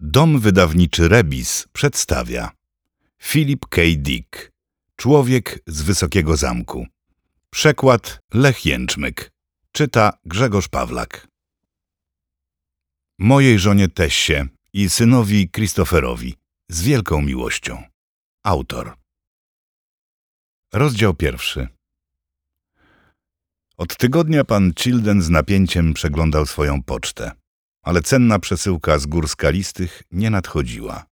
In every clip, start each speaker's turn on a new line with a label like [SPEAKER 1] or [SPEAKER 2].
[SPEAKER 1] Dom wydawniczy Rebis przedstawia. Philip K. Dick Człowiek z Wysokiego Zamku. Przekład Lech Jęczmyk. Czyta Grzegorz Pawlak. Mojej żonie Tessie i synowi Christopherowi z wielką miłością. Autor. Rozdział pierwszy. Od tygodnia pan Childen z napięciem przeglądał swoją pocztę ale cenna przesyłka z gór skalistych nie nadchodziła.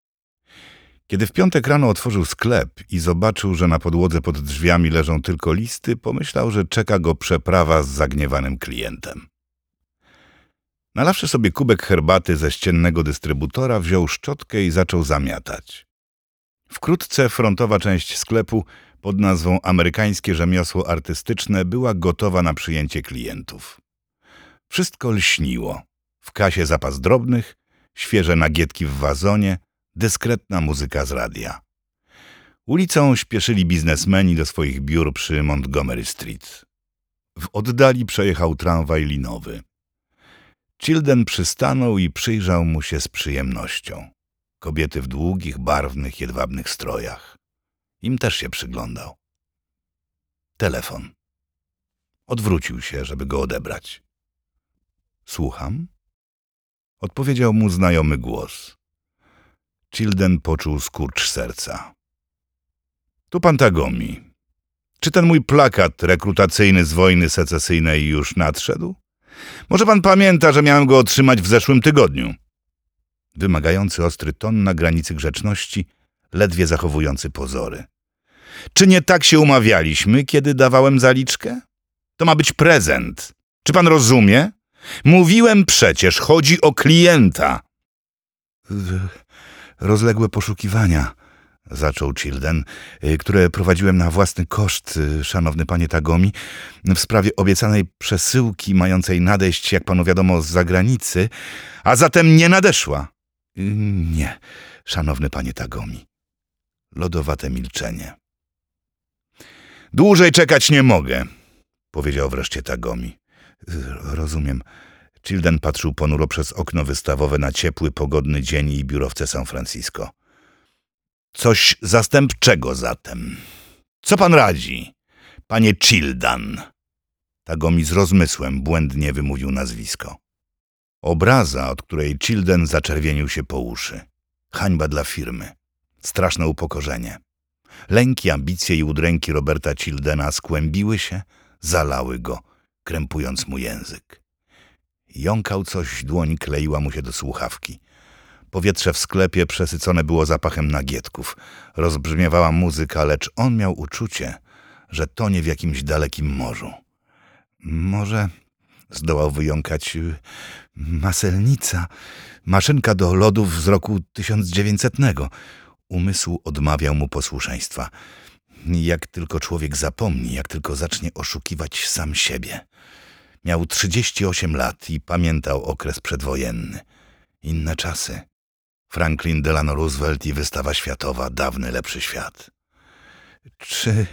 [SPEAKER 1] Kiedy w piątek rano otworzył sklep i zobaczył, że na podłodze pod drzwiami leżą tylko listy, pomyślał, że czeka go przeprawa z zagniewanym klientem. Nalawszy sobie kubek herbaty ze ściennego dystrybutora, wziął szczotkę i zaczął zamiatać. Wkrótce frontowa część sklepu pod nazwą Amerykańskie Rzemiosło Artystyczne była gotowa na przyjęcie klientów. Wszystko lśniło. W kasie zapas drobnych, świeże nagietki w wazonie, dyskretna muzyka z radia. Ulicą śpieszyli biznesmeni do swoich biur przy Montgomery Street. W oddali przejechał tramwaj linowy. Childen przystanął i przyjrzał mu się z przyjemnością. Kobiety w długich, barwnych, jedwabnych strojach. Im też się przyglądał. Telefon. Odwrócił się, żeby go odebrać. Słucham? Odpowiedział mu znajomy głos. Childen poczuł skurcz serca. Tu pan Tagomi. Czy ten mój plakat rekrutacyjny z wojny secesyjnej już nadszedł? Może pan pamięta, że miałem go otrzymać w zeszłym tygodniu? Wymagający ostry ton na granicy grzeczności, ledwie zachowujący pozory. Czy nie tak się umawialiśmy, kiedy dawałem zaliczkę? To ma być prezent. Czy pan rozumie? Mówiłem przecież, chodzi o klienta. Rozległe poszukiwania, zaczął Childen, y, które prowadziłem na własny koszt, y, szanowny panie Tagomi, w sprawie obiecanej przesyłki mającej nadejść, jak panu wiadomo, z zagranicy, a zatem nie nadeszła. Y, nie, szanowny panie Tagomi. Lodowate milczenie. Dłużej czekać nie mogę, powiedział wreszcie Tagomi. Rozumiem. Childen patrzył ponuro przez okno wystawowe na ciepły, pogodny dzień i biurowce San Francisco. Coś zastępczego zatem. Co pan radzi, panie Childan? Tagomi z rozmysłem błędnie wymówił nazwisko. Obraza, od której Childen zaczerwienił się po uszy. Hańba dla firmy. Straszne upokorzenie. Lęki, ambicje i udręki Roberta Childena skłębiły się, zalały go – krępując mu język. Jąkał coś, dłoń kleiła mu się do słuchawki. Powietrze w sklepie przesycone było zapachem nagietków. Rozbrzmiewała muzyka, lecz on miał uczucie, że tonie w jakimś dalekim morzu. Może zdołał wyjąkać maselnica, maszynka do lodów z roku 1900. Umysł odmawiał mu posłuszeństwa. Jak tylko człowiek zapomni, jak tylko zacznie oszukiwać sam siebie. Miał 38 lat i pamiętał okres przedwojenny. Inne czasy. Franklin Delano Roosevelt i wystawa światowa, dawny lepszy świat. Czy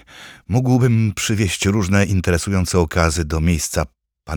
[SPEAKER 1] mógłbym przywieźć różne interesujące okazy do miejsca